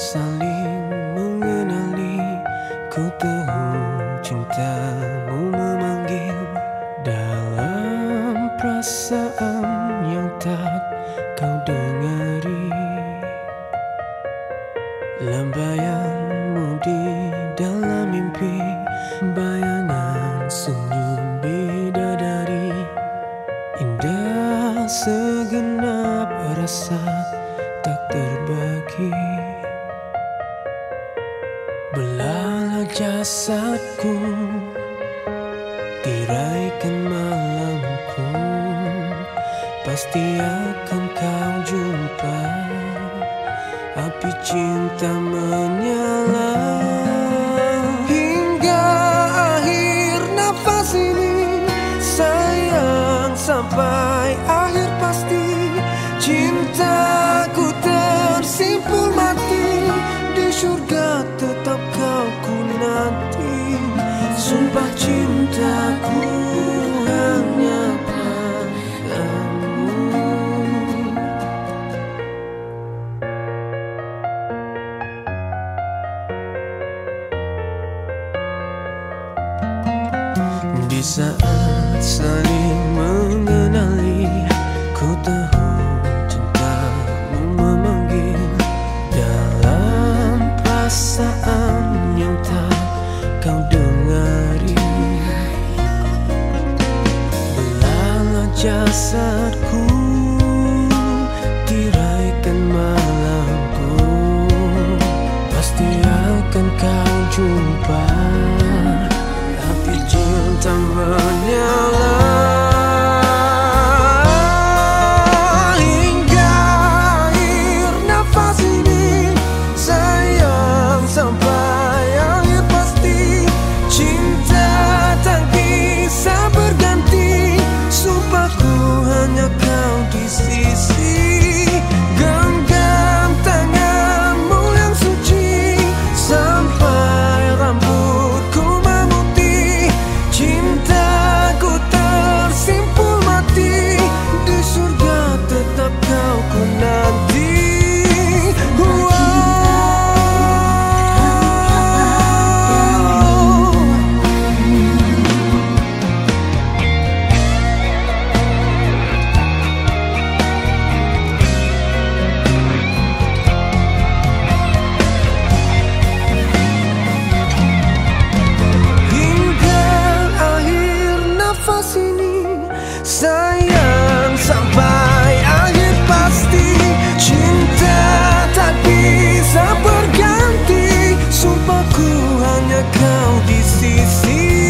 Saling mengenali. Ku tahu cintamu memanggil Dalam perasaan yang tak kau dengari. Lambayanmu di dalam mimpi Bayangan senyum bidadari. Indah segenap rasa Belalah jasadku Tiraikan malamku. Pasti akan kau jumpa Api cinta menyala. Hingga akhir nafas ini Sayang sampai akhir pasti. Cintaku tersimpul mati Di surga Sumpah cintaku hanya padamu Di saat saling mengenali Ku tahu Belalah see, see.